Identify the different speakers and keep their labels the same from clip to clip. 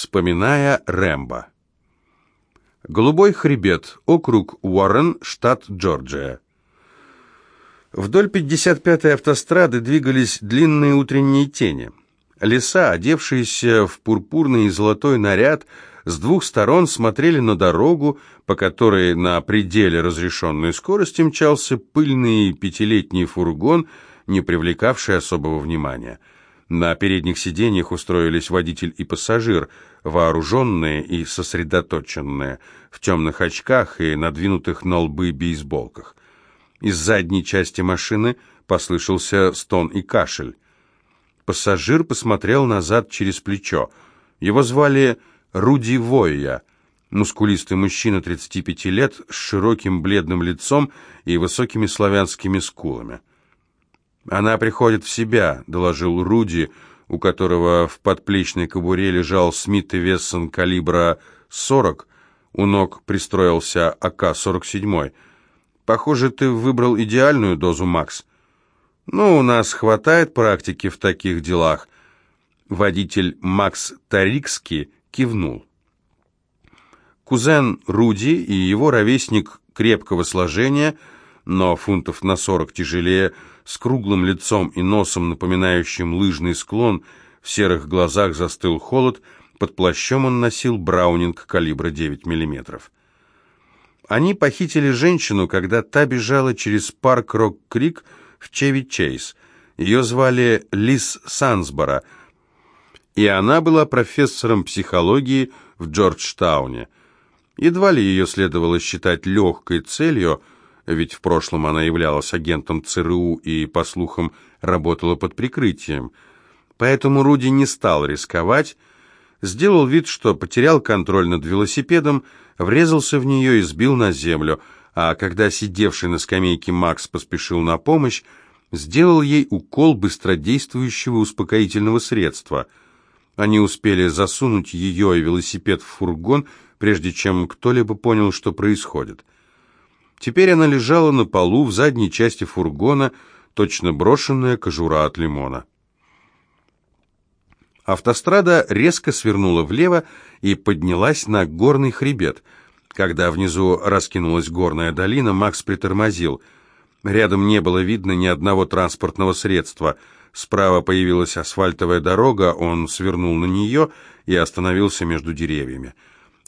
Speaker 1: вспоминая Рэмбо. Голубой хребет, округ Уоррен, штат Джорджия. Вдоль 55-й автострады двигались длинные утренние тени. Леса, одевшиеся в пурпурный и золотой наряд, с двух сторон смотрели на дорогу, по которой на пределе разрешенной скорости мчался пыльный пятилетний фургон, не привлекавший особого внимания. На передних сиденьях устроились водитель и пассажир, вооруженные и сосредоточенные, в темных очках и надвинутых на лбы бейсболках. Из задней части машины послышался стон и кашель. Пассажир посмотрел назад через плечо. Его звали Руди Войя, мускулистый мужчина 35 лет с широким бледным лицом и высокими славянскими скулами. «Она приходит в себя», — доложил Руди, у которого в подплечной кобуре лежал Смит и Вессон калибра 40, у ног пристроился АК-47. «Похоже, ты выбрал идеальную дозу, Макс». «Ну, у нас хватает практики в таких делах». Водитель Макс Тарикский кивнул. Кузен Руди и его ровесник крепкого сложения, но фунтов на сорок тяжелее, с круглым лицом и носом, напоминающим лыжный склон, в серых глазах застыл холод, под плащом он носил браунинг калибра 9 миллиметров. Они похитили женщину, когда та бежала через парк Рок-Крик в Чеви-Чейз. Ее звали Лиз Сансбора, и она была профессором психологии в Джорджтауне. Едва ли ее следовало считать легкой целью, ведь в прошлом она являлась агентом ЦРУ и, по слухам, работала под прикрытием. Поэтому Руди не стал рисковать, сделал вид, что потерял контроль над велосипедом, врезался в нее и сбил на землю, а когда сидевший на скамейке Макс поспешил на помощь, сделал ей укол быстродействующего успокоительного средства. Они успели засунуть ее и велосипед в фургон, прежде чем кто-либо понял, что происходит. Теперь она лежала на полу в задней части фургона, точно брошенная кожура от лимона. Автострада резко свернула влево и поднялась на горный хребет. Когда внизу раскинулась горная долина, Макс притормозил. Рядом не было видно ни одного транспортного средства. Справа появилась асфальтовая дорога, он свернул на нее и остановился между деревьями.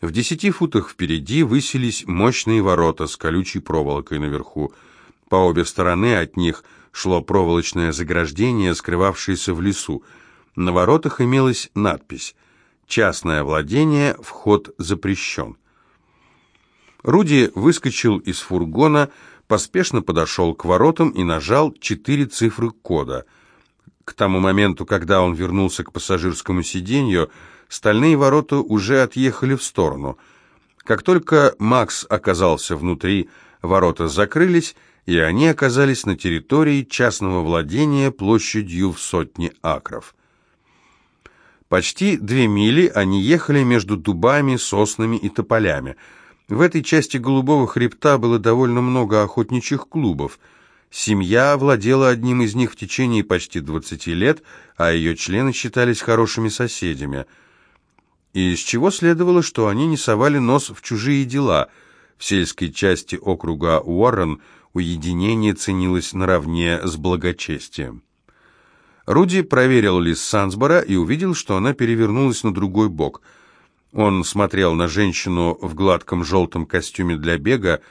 Speaker 1: В десяти футах впереди высились мощные ворота с колючей проволокой наверху. По обе стороны от них шло проволочное заграждение, скрывавшееся в лесу. На воротах имелась надпись «Частное владение, вход запрещен». Руди выскочил из фургона, поспешно подошел к воротам и нажал четыре цифры кода. К тому моменту, когда он вернулся к пассажирскому сиденью, Стальные ворота уже отъехали в сторону. Как только Макс оказался внутри, ворота закрылись, и они оказались на территории частного владения площадью в сотни акров. Почти две мили они ехали между дубами, соснами и тополями. В этой части Голубого хребта было довольно много охотничьих клубов. Семья владела одним из них в течение почти 20 лет, а ее члены считались хорошими соседями – и из чего следовало, что они не совали нос в чужие дела. В сельской части округа Уоррен уединение ценилось наравне с благочестием. Руди проверил лист Сансбора и увидел, что она перевернулась на другой бок. Он смотрел на женщину в гладком желтом костюме для бега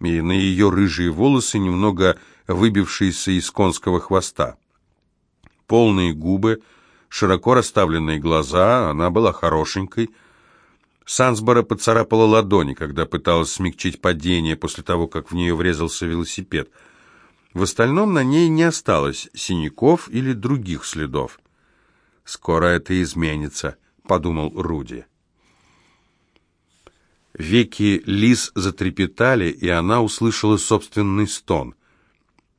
Speaker 1: и на ее рыжие волосы, немного выбившиеся из конского хвоста. Полные губы, широко расставленные глаза, она была хорошенькой. Сансбора поцарапала ладони, когда пыталась смягчить падение после того, как в нее врезался велосипед. В остальном на ней не осталось синяков или других следов. «Скоро это изменится», — подумал Руди. Веки Лиз затрепетали, и она услышала собственный стон.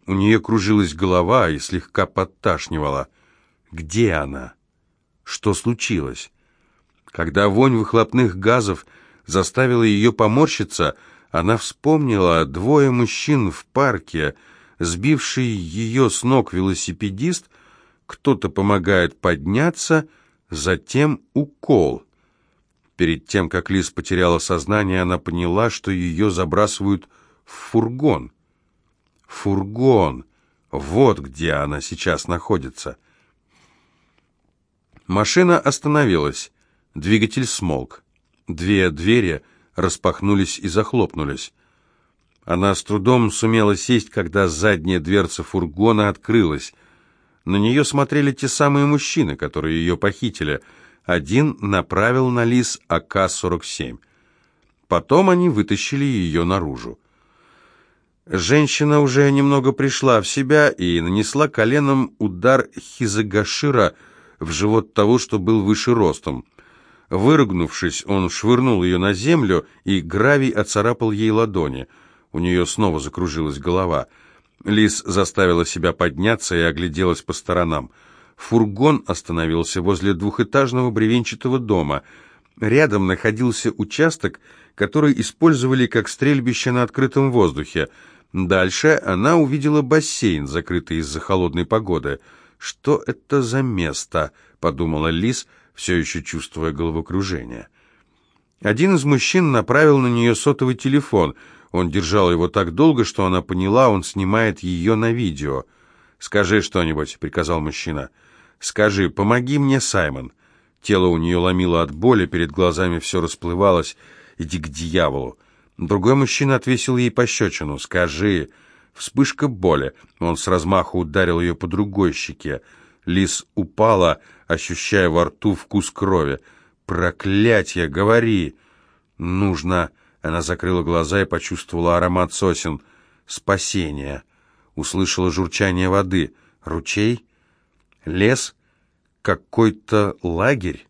Speaker 1: У нее кружилась голова и слегка подташнивала — где она? Что случилось? Когда вонь выхлопных газов заставила ее поморщиться, она вспомнила двое мужчин в парке, сбивший ее с ног велосипедист, кто-то помогает подняться, затем укол. Перед тем, как Лиз потеряла сознание, она поняла, что ее забрасывают в фургон. Фургон! Вот где она сейчас находится. Машина остановилась. Двигатель смолк. Две двери распахнулись и захлопнулись. Она с трудом сумела сесть, когда задняя дверца фургона открылась. На нее смотрели те самые мужчины, которые ее похитили. Один направил на Лис АК-47. Потом они вытащили ее наружу. Женщина уже немного пришла в себя и нанесла коленом удар Хизагашира в живот того, что был выше ростом. Выругнувшись, он швырнул ее на землю, и гравий оцарапал ей ладони. У нее снова закружилась голова. Лис заставила себя подняться и огляделась по сторонам. Фургон остановился возле двухэтажного бревенчатого дома. Рядом находился участок, который использовали как стрельбище на открытом воздухе. Дальше она увидела бассейн, закрытый из-за холодной погоды. «Что это за место?» — подумала Лис, все еще чувствуя головокружение. Один из мужчин направил на нее сотовый телефон. Он держал его так долго, что она поняла, он снимает ее на видео. «Скажи что-нибудь», — приказал мужчина. «Скажи, помоги мне, Саймон». Тело у нее ломило от боли, перед глазами все расплывалось. «Иди к дьяволу». Другой мужчина отвесил ей пощечину. «Скажи!» Вспышка боли. Он с размаху ударил ее по другой щеке. Лис упала, ощущая во рту вкус крови. «Проклятье! Говори!» «Нужно!» Она закрыла глаза и почувствовала аромат сосен. «Спасение!» Услышала журчание воды. «Ручей? Лес? Какой-то лагерь?»